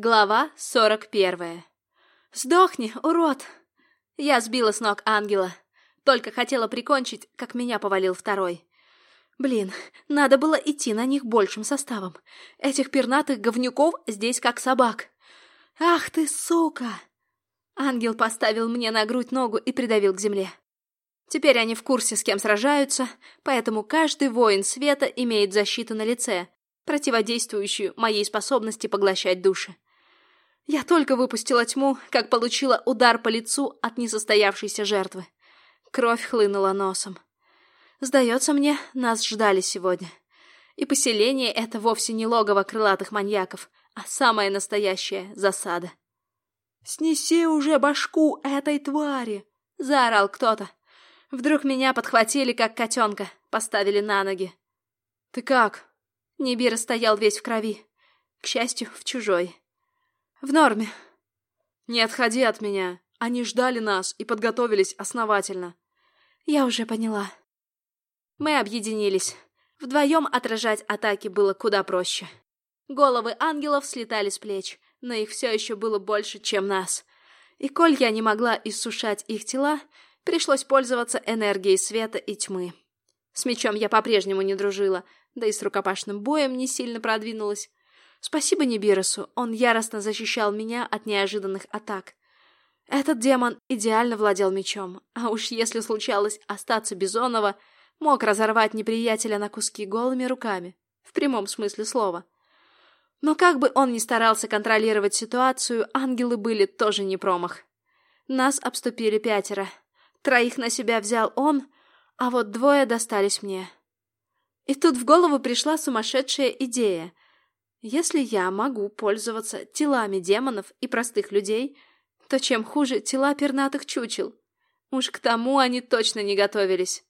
Глава сорок первая. «Сдохни, урод!» Я сбила с ног ангела. Только хотела прикончить, как меня повалил второй. Блин, надо было идти на них большим составом. Этих пернатых говнюков здесь как собак. Ах ты, сука! Ангел поставил мне на грудь ногу и придавил к земле. Теперь они в курсе, с кем сражаются, поэтому каждый воин света имеет защиту на лице, противодействующую моей способности поглощать души. Я только выпустила тьму, как получила удар по лицу от несостоявшейся жертвы. Кровь хлынула носом. Сдается мне, нас ждали сегодня. И поселение это вовсе не логово крылатых маньяков, а самая настоящая засада. «Снеси уже башку этой твари!» — заорал кто-то. Вдруг меня подхватили, как котенка, поставили на ноги. «Ты как?» Нибир стоял весь в крови. К счастью, в чужой. В норме. Не отходи от меня. Они ждали нас и подготовились основательно. Я уже поняла. Мы объединились. Вдвоем отражать атаки было куда проще. Головы ангелов слетали с плеч, но их все еще было больше, чем нас. И коль я не могла иссушать их тела, пришлось пользоваться энергией света и тьмы. С мечом я по-прежнему не дружила, да и с рукопашным боем не сильно продвинулась. Спасибо Нибиросу, он яростно защищал меня от неожиданных атак. Этот демон идеально владел мечом, а уж если случалось остаться Бизонова, мог разорвать неприятеля на куски голыми руками, в прямом смысле слова. Но как бы он ни старался контролировать ситуацию, ангелы были тоже не промах. Нас обступили пятеро. Троих на себя взял он, а вот двое достались мне. И тут в голову пришла сумасшедшая идея — если я могу пользоваться телами демонов и простых людей, то чем хуже тела пернатых чучел? Уж к тому они точно не готовились.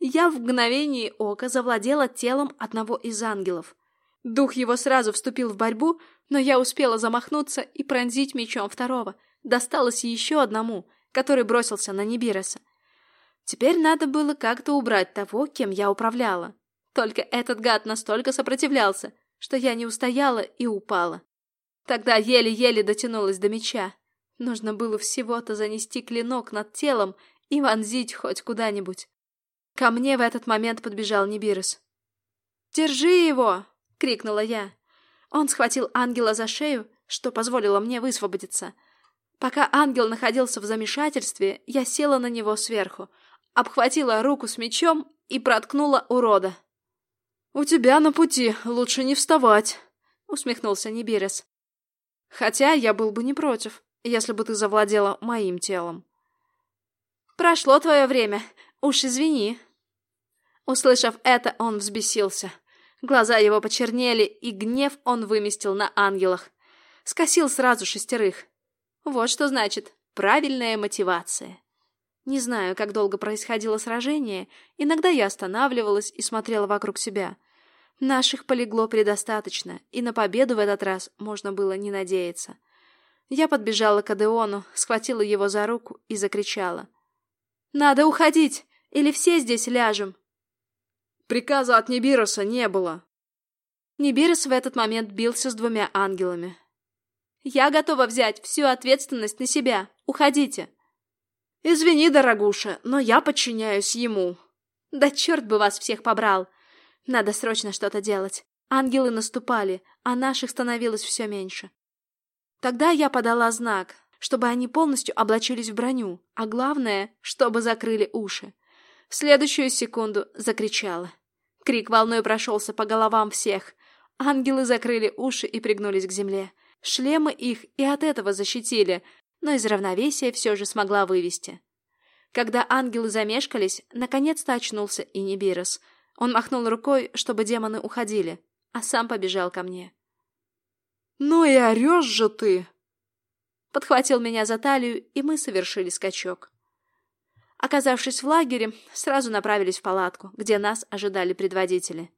Я в мгновение ока завладела телом одного из ангелов. Дух его сразу вступил в борьбу, но я успела замахнуться и пронзить мечом второго. Досталось еще одному, который бросился на Нибироса. Теперь надо было как-то убрать того, кем я управляла. Только этот гад настолько сопротивлялся, что я не устояла и упала. Тогда еле-еле дотянулась до меча. Нужно было всего-то занести клинок над телом и вонзить хоть куда-нибудь. Ко мне в этот момент подбежал Нибирос. «Держи его!» — крикнула я. Он схватил ангела за шею, что позволило мне высвободиться. Пока ангел находился в замешательстве, я села на него сверху, обхватила руку с мечом и проткнула урода. «У тебя на пути лучше не вставать», — усмехнулся Нибирес. «Хотя я был бы не против, если бы ты завладела моим телом». «Прошло твое время, уж извини». Услышав это, он взбесился. Глаза его почернели, и гнев он выместил на ангелах. Скосил сразу шестерых. Вот что значит правильная мотивация. Не знаю, как долго происходило сражение, иногда я останавливалась и смотрела вокруг себя — Наших полегло предостаточно, и на победу в этот раз можно было не надеяться. Я подбежала к Адеону, схватила его за руку и закричала. «Надо уходить, или все здесь ляжем!» Приказа от Нибироса не было. Нибирос в этот момент бился с двумя ангелами. «Я готова взять всю ответственность на себя. Уходите!» «Извини, дорогуша, но я подчиняюсь ему». «Да черт бы вас всех побрал! Надо срочно что-то делать. Ангелы наступали, а наших становилось все меньше. Тогда я подала знак, чтобы они полностью облачились в броню, а главное, чтобы закрыли уши. В следующую секунду закричала. Крик волной прошелся по головам всех. Ангелы закрыли уши и пригнулись к земле. Шлемы их и от этого защитили, но из равновесия все же смогла вывести. Когда ангелы замешкались, наконец-то очнулся и Нибирос — он махнул рукой, чтобы демоны уходили, а сам побежал ко мне. «Ну и орешь же ты!» Подхватил меня за талию, и мы совершили скачок. Оказавшись в лагере, сразу направились в палатку, где нас ожидали предводители.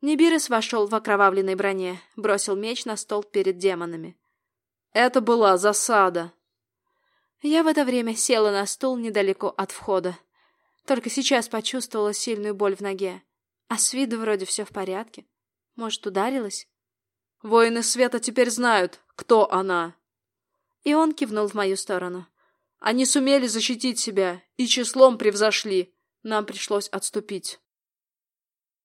Нибирис вошел в окровавленной броне, бросил меч на стол перед демонами. «Это была засада!» Я в это время села на стул недалеко от входа. Только сейчас почувствовала сильную боль в ноге. А с виду вроде все в порядке. Может, ударилась? Воины света теперь знают, кто она. И он кивнул в мою сторону. Они сумели защитить себя и числом превзошли. Нам пришлось отступить.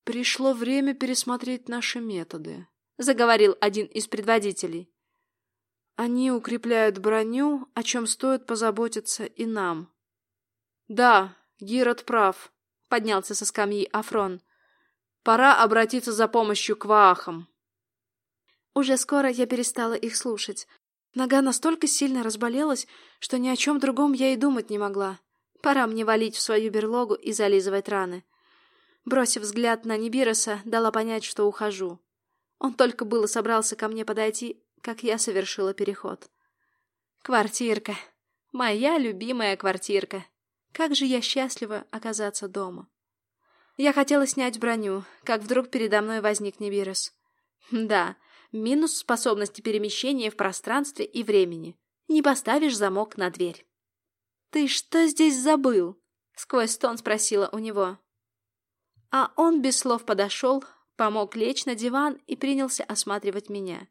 Пришло время пересмотреть наши методы, заговорил один из предводителей. Они укрепляют броню, о чем стоит позаботиться и нам. Да, Гирот прав, поднялся со скамьи Афрон. Пора обратиться за помощью к ваахам. Уже скоро я перестала их слушать. Нога настолько сильно разболелась, что ни о чем другом я и думать не могла. Пора мне валить в свою берлогу и зализывать раны. Бросив взгляд на Нибироса, дала понять, что ухожу. Он только было собрался ко мне подойти, как я совершила переход. Квартирка. Моя любимая квартирка. Как же я счастлива оказаться дома. Я хотела снять броню, как вдруг передо мной возник Нибирос. Да, Минус способности перемещения в пространстве и времени. Не поставишь замок на дверь. «Ты что здесь забыл?» — сквозь стон спросила у него. А он без слов подошел, помог лечь на диван и принялся осматривать меня.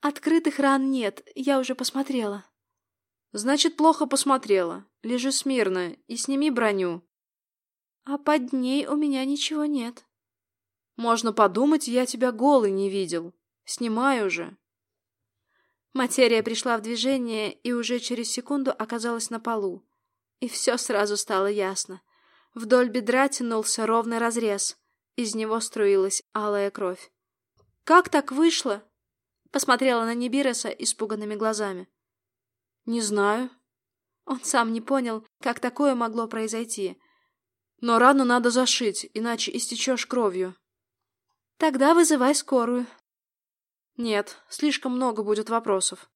«Открытых ран нет, я уже посмотрела». «Значит, плохо посмотрела. Лежи смирно и сними броню». «А под ней у меня ничего нет». «Можно подумать, я тебя голый не видел», Снимай уже. Материя пришла в движение и уже через секунду оказалась на полу. И все сразу стало ясно. Вдоль бедра тянулся ровный разрез. Из него струилась алая кровь. «Как так вышло?» Посмотрела на Нибироса испуганными глазами. «Не знаю». Он сам не понял, как такое могло произойти. «Но рану надо зашить, иначе истечешь кровью». «Тогда вызывай скорую», нет, слишком много будет вопросов.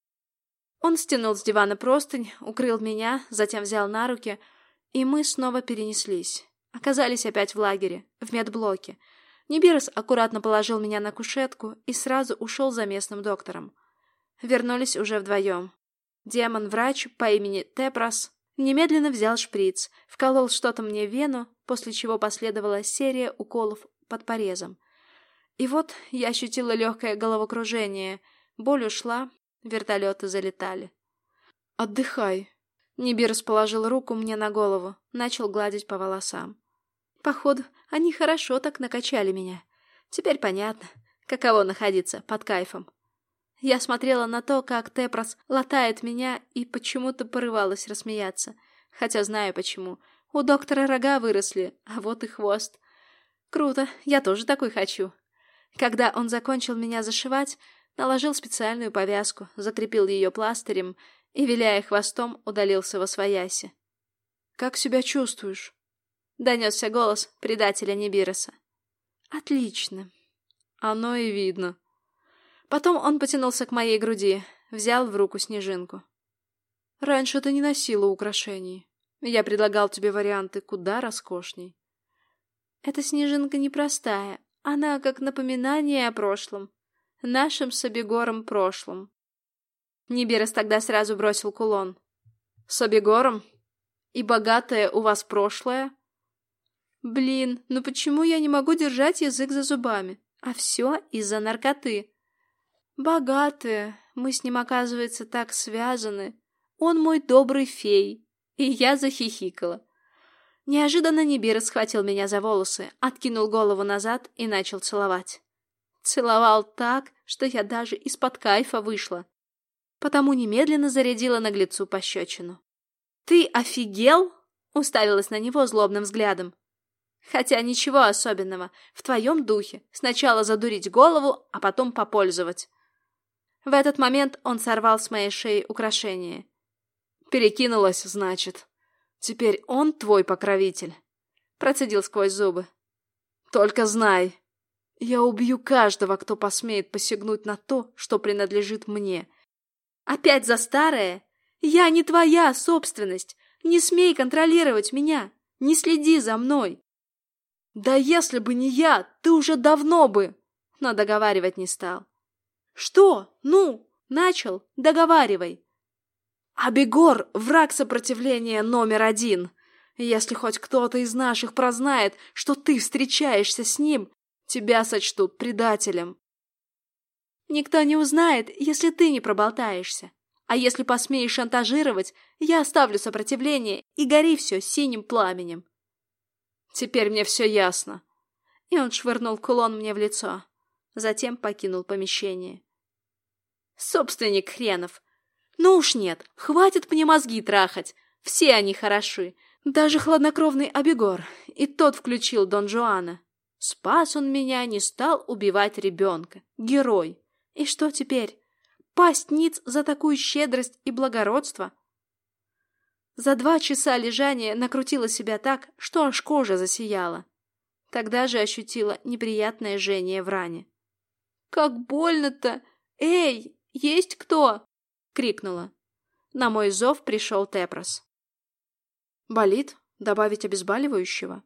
Он стянул с дивана простынь, укрыл меня, затем взял на руки, и мы снова перенеслись. Оказались опять в лагере, в медблоке. Нибирос аккуратно положил меня на кушетку и сразу ушел за местным доктором. Вернулись уже вдвоем. Демон-врач по имени Тепрос немедленно взял шприц, вколол что-то мне в вену, после чего последовала серия уколов под порезом. И вот я ощутила легкое головокружение. Боль ушла, вертолеты залетали. «Отдыхай». Ниби расположил руку мне на голову, начал гладить по волосам. Походу, они хорошо так накачали меня. Теперь понятно, каково находиться под кайфом. Я смотрела на то, как Тепрос латает меня, и почему-то порывалась рассмеяться. Хотя знаю почему. У доктора рога выросли, а вот и хвост. Круто, я тоже такой хочу. Когда он закончил меня зашивать, наложил специальную повязку, закрепил ее пластырем и, виляя хвостом, удалился во свояси. «Как себя чувствуешь?» — донесся голос предателя Нибироса. «Отлично. Оно и видно». Потом он потянулся к моей груди, взял в руку снежинку. «Раньше ты не носила украшений. Я предлагал тебе варианты куда роскошней». «Эта снежинка непростая, она как напоминание о прошлом. Нашем с Обегором прошлом. Нибирос тогда сразу бросил кулон. С Обегором? И богатое у вас прошлое? Блин, ну почему я не могу держать язык за зубами? А все из-за наркоты. Богатые. Мы с ним, оказывается, так связаны. Он мой добрый фей. И я захихикала. Неожиданно Нибира схватил меня за волосы, откинул голову назад и начал целовать. Целовал так, что я даже из-под кайфа вышла. Потому немедленно зарядила наглецу пощечину. «Ты офигел?» — уставилась на него злобным взглядом. «Хотя ничего особенного. В твоем духе. Сначала задурить голову, а потом попользовать». В этот момент он сорвал с моей шеи украшение. «Перекинулась, значит», Теперь он твой покровитель. Процедил сквозь зубы. Только знай, я убью каждого, кто посмеет посягнуть на то, что принадлежит мне. Опять за старое? Я не твоя собственность. Не смей контролировать меня. Не следи за мной. Да если бы не я, ты уже давно бы. Но договаривать не стал. Что? Ну, начал, договаривай. Абегор — враг сопротивления номер один. Если хоть кто-то из наших прознает, что ты встречаешься с ним, тебя сочтут предателем. Никто не узнает, если ты не проболтаешься. А если посмеешь шантажировать, я оставлю сопротивление и гори все синим пламенем. Теперь мне все ясно. И он швырнул кулон мне в лицо. Затем покинул помещение. Собственник хренов. Ну уж нет, хватит мне мозги трахать. Все они хороши. Даже хладнокровный Абегор. И тот включил Дон Жуана. Спас он меня, не стал убивать ребенка. Герой. И что теперь? Пасть ниц за такую щедрость и благородство? За два часа лежания накрутила себя так, что аж кожа засияла. Тогда же ощутила неприятное жжение в ране. «Как больно-то! Эй, есть кто?» — крикнула. На мой зов пришел Тепрос. «Болит? Добавить обезболивающего?»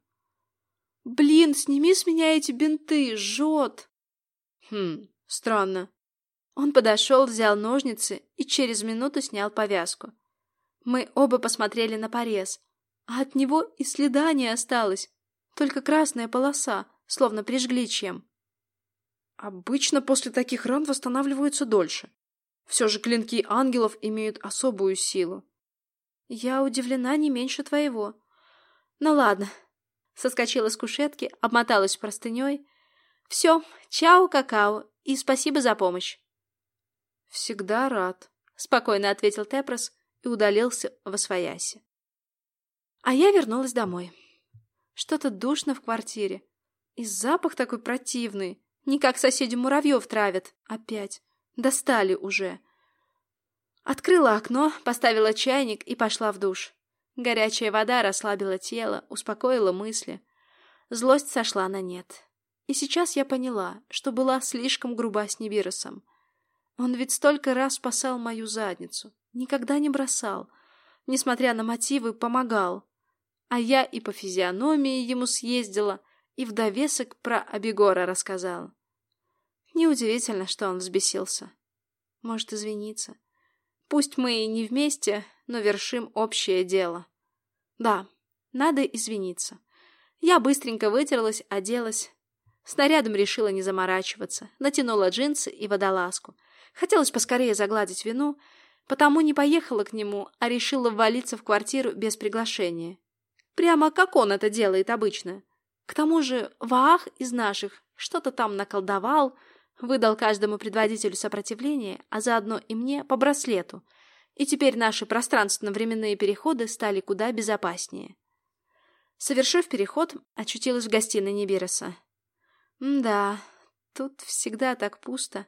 «Блин, сними с меня эти бинты, жжет!» «Хм, странно. Он подошел, взял ножницы и через минуту снял повязку. Мы оба посмотрели на порез, а от него и следа не осталось, только красная полоса, словно прижгли чем. Обычно после таких ран восстанавливаются дольше. Все же клинки ангелов имеют особую силу. Я удивлена не меньше твоего. Ну ладно. Соскочила с кушетки, обмоталась простыней. Все, чао, какао, и спасибо за помощь. «Всегда рад», — спокойно ответил Тепрос и удалился в освояси. А я вернулась домой. Что-то душно в квартире. И запах такой противный. Не как соседи муравьев травят. Опять. Достали уже. Открыла окно, поставила чайник и пошла в душ. Горячая вода расслабила тело, успокоила мысли. Злость сошла на нет. И сейчас я поняла, что была слишком груба с Нибиросом. Он ведь столько раз спасал мою задницу, никогда не бросал, несмотря на мотивы, помогал. А я и по физиономии ему съездила, и в довесок про Абегора рассказала. Неудивительно, что он взбесился. Может, извиниться. Пусть мы и не вместе, но вершим общее дело. Да, надо извиниться. Я быстренько вытерлась, оделась. Снарядом решила не заморачиваться. Натянула джинсы и водолазку. Хотелось поскорее загладить вину, потому не поехала к нему, а решила ввалиться в квартиру без приглашения. Прямо как он это делает обычно. К тому же Ваах из наших что-то там наколдовал, выдал каждому предводителю сопротивления, а заодно и мне по браслету, и теперь наши пространственно-временные переходы стали куда безопаснее. Совершив переход, очутилась в гостиной Небироса. да, тут всегда так пусто.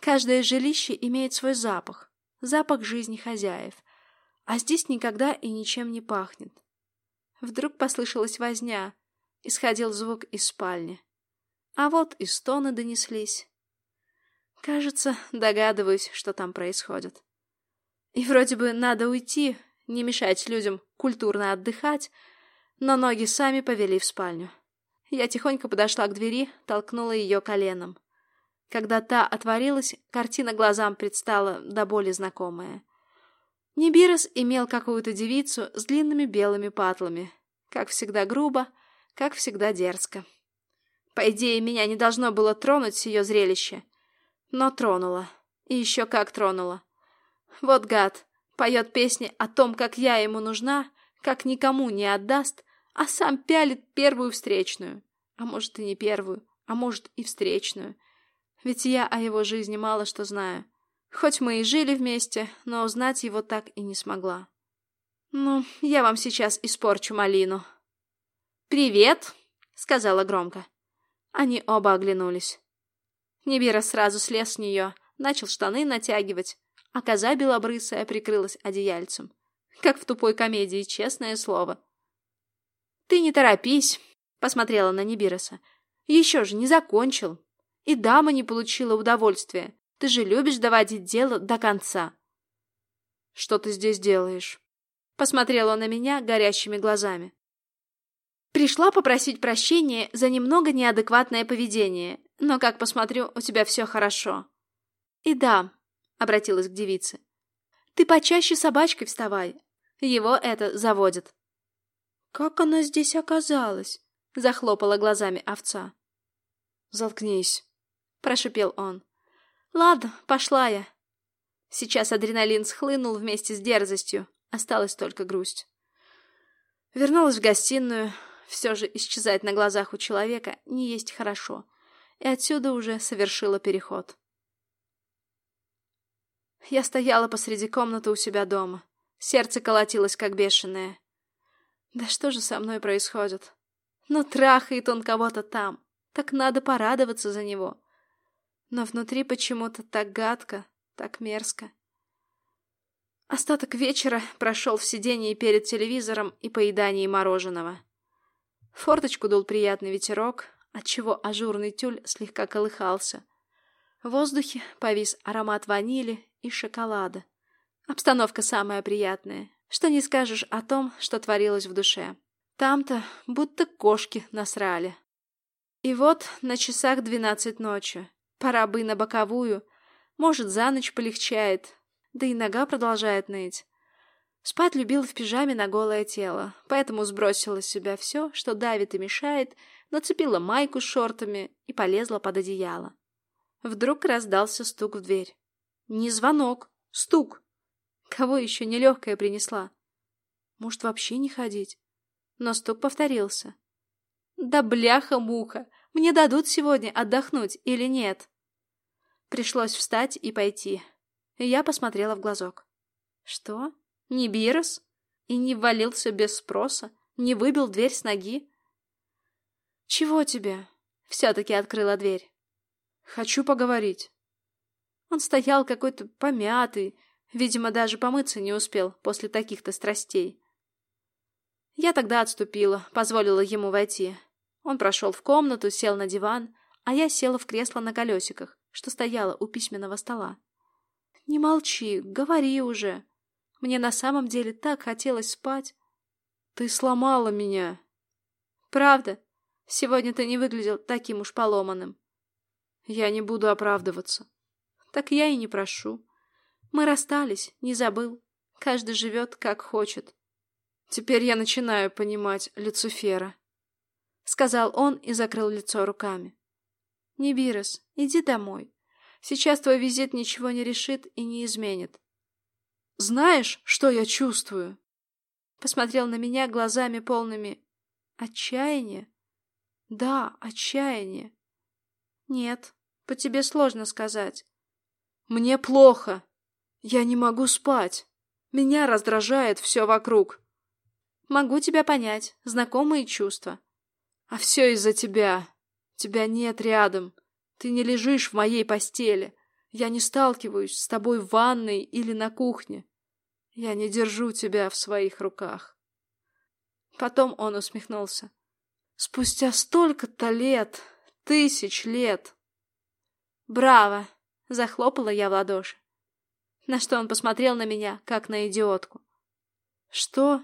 Каждое жилище имеет свой запах, запах жизни хозяев, а здесь никогда и ничем не пахнет. Вдруг послышалась возня, исходил звук из спальни. А вот и стоны донеслись. Кажется, догадываюсь, что там происходит. И вроде бы надо уйти, не мешать людям культурно отдыхать, но ноги сами повели в спальню. Я тихонько подошла к двери, толкнула ее коленом. Когда та отворилась, картина глазам предстала до боли знакомая. Нибирос имел какую-то девицу с длинными белыми патлами. Как всегда грубо, как всегда дерзко. По идее, меня не должно было тронуть ее зрелище. Но тронуло. И еще как тронуло. Вот гад, поет песни о том, как я ему нужна, как никому не отдаст, а сам пялит первую встречную. А может и не первую, а может и встречную. Ведь я о его жизни мало что знаю. Хоть мы и жили вместе, но узнать его так и не смогла. Ну, я вам сейчас испорчу малину. «Привет!» — сказала громко. Они оба оглянулись. Небира сразу слез с нее, начал штаны натягивать, а коза белобрысая прикрылась одеяльцем. Как в тупой комедии, честное слово. «Ты не торопись», — посмотрела на Нибироса. «Еще же не закончил». И дама не получила удовольствия. Ты же любишь доводить дело до конца. Что ты здесь делаешь? Посмотрела на меня горящими глазами. Пришла попросить прощения за немного неадекватное поведение, но, как посмотрю, у тебя все хорошо. И да, обратилась к девице, ты почаще собачкой вставай. Его это заводит. Как она здесь оказалась? Захлопала глазами овца. Заткнись. — прошипел он. Ладно, пошла я. Сейчас адреналин схлынул вместе с дерзостью, осталась только грусть. Вернулась в гостиную, все же исчезать на глазах у человека не есть хорошо, и отсюда уже совершила переход. Я стояла посреди комнаты у себя дома. Сердце колотилось, как бешеное. Да что же со мной происходит? Ну, трахает он кого-то там. Так надо порадоваться за него. Но внутри почему-то так гадко, так мерзко. Остаток вечера прошел в сидении перед телевизором и поедании мороженого. Форточку дул приятный ветерок, отчего ажурный тюль слегка колыхался. В воздухе повис аромат ванили и шоколада. Обстановка самая приятная, что не скажешь о том, что творилось в душе. Там-то будто кошки насрали. И вот на часах двенадцать ночи. Пора бы на боковую. Может, за ночь полегчает. Да и нога продолжает ныть. Спать любил в пижаме на голое тело, поэтому сбросила с себя все, что давит и мешает, нацепила майку с шортами и полезла под одеяло. Вдруг раздался стук в дверь. Не звонок, стук. Кого еще нелегкая принесла? Может, вообще не ходить? Но стук повторился. Да бляха-муха! Мне дадут сегодня отдохнуть или нет? Пришлось встать и пойти. Я посмотрела в глазок. Что? Не Бирос? И не ввалился без спроса? Не выбил дверь с ноги? Чего тебе? Все-таки открыла дверь. Хочу поговорить. Он стоял какой-то помятый, видимо, даже помыться не успел после таких-то страстей. Я тогда отступила, позволила ему войти. Он прошел в комнату, сел на диван, а я села в кресло на колесиках, что стояло у письменного стола. «Не молчи, говори уже. Мне на самом деле так хотелось спать. Ты сломала меня». «Правда? Сегодня ты не выглядел таким уж поломанным». «Я не буду оправдываться». «Так я и не прошу. Мы расстались, не забыл. Каждый живет, как хочет». «Теперь я начинаю понимать Люцифера» сказал он и закрыл лицо руками. Нибирос, иди домой. Сейчас твой визит ничего не решит и не изменит. Знаешь, что я чувствую? Посмотрел на меня глазами полными отчаяния. Да, отчаяние. Нет, по тебе сложно сказать. Мне плохо. Я не могу спать. Меня раздражает все вокруг. Могу тебя понять, знакомые чувства. А все из-за тебя. Тебя нет рядом. Ты не лежишь в моей постели. Я не сталкиваюсь с тобой в ванной или на кухне. Я не держу тебя в своих руках. Потом он усмехнулся. Спустя столько-то лет, тысяч лет. Браво! Захлопала я в ладоши. На что он посмотрел на меня, как на идиотку. Что?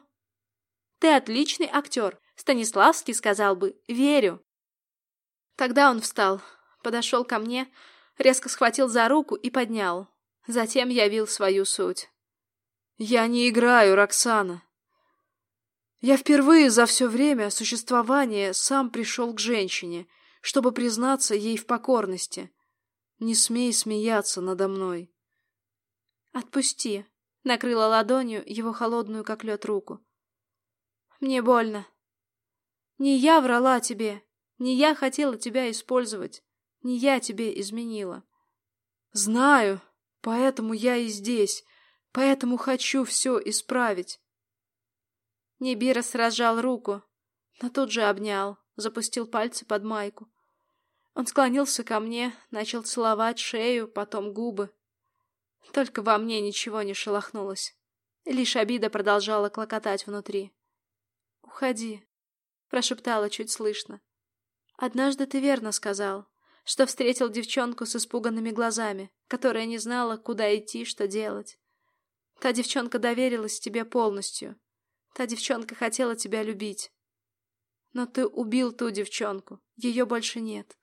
Ты отличный актер. Станиславский сказал бы «верю». Тогда он встал, подошел ко мне, резко схватил за руку и поднял. Затем явил свою суть. «Я не играю, Роксана. Я впервые за все время существования сам пришел к женщине, чтобы признаться ей в покорности. Не смей смеяться надо мной». «Отпусти», — накрыла ладонью его холодную, как лед, руку. «Мне больно». Не я врала тебе, не я хотела тебя использовать, не я тебе изменила. Знаю, поэтому я и здесь, поэтому хочу все исправить. Небирос разжал руку, но тут же обнял, запустил пальцы под майку. Он склонился ко мне, начал целовать шею, потом губы. Только во мне ничего не шелохнулось. Лишь обида продолжала клокотать внутри. «Уходи, прошептала чуть слышно. «Однажды ты верно сказал, что встретил девчонку с испуганными глазами, которая не знала, куда идти, что делать. Та девчонка доверилась тебе полностью. Та девчонка хотела тебя любить. Но ты убил ту девчонку, ее больше нет.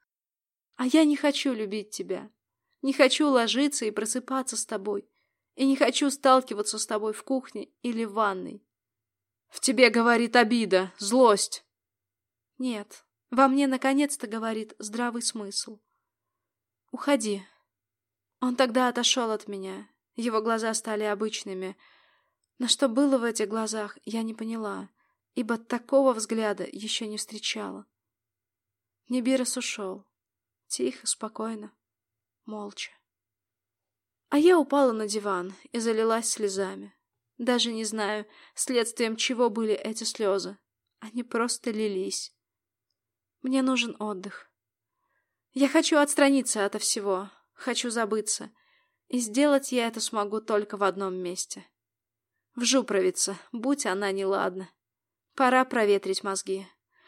А я не хочу любить тебя. Не хочу ложиться и просыпаться с тобой. И не хочу сталкиваться с тобой в кухне или в ванной. В тебе говорит обида, злость. Нет, во мне наконец-то говорит здравый смысл. Уходи. Он тогда отошел от меня. Его глаза стали обычными. Но что было в этих глазах, я не поняла, ибо такого взгляда еще не встречала. Небирос ушел. Тихо, спокойно, молча. А я упала на диван и залилась слезами. Даже не знаю, следствием чего были эти слезы. Они просто лились. Мне нужен отдых. Я хочу отстраниться от всего, хочу забыться. И сделать я это смогу только в одном месте. В Жупровице, будь она неладна. Пора проветрить мозги.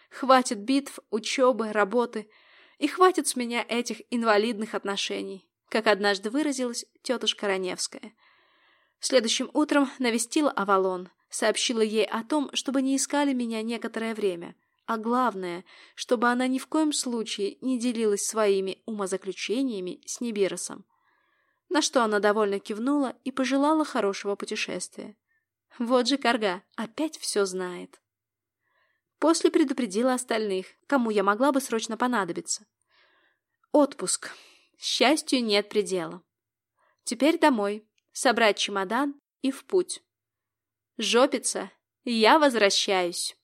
Хватит битв, учебы, работы. И хватит с меня этих инвалидных отношений, как однажды выразилась тетушка Раневская. Следующим утром навестила Авалон, сообщила ей о том, чтобы не искали меня некоторое время, а главное, чтобы она ни в коем случае не делилась своими умозаключениями с Небиросом. На что она довольно кивнула и пожелала хорошего путешествия. Вот же Карга, опять все знает. После предупредила остальных, кому я могла бы срочно понадобиться. Отпуск. Счастью нет предела. Теперь домой, собрать чемодан и в путь. Жопица, я возвращаюсь.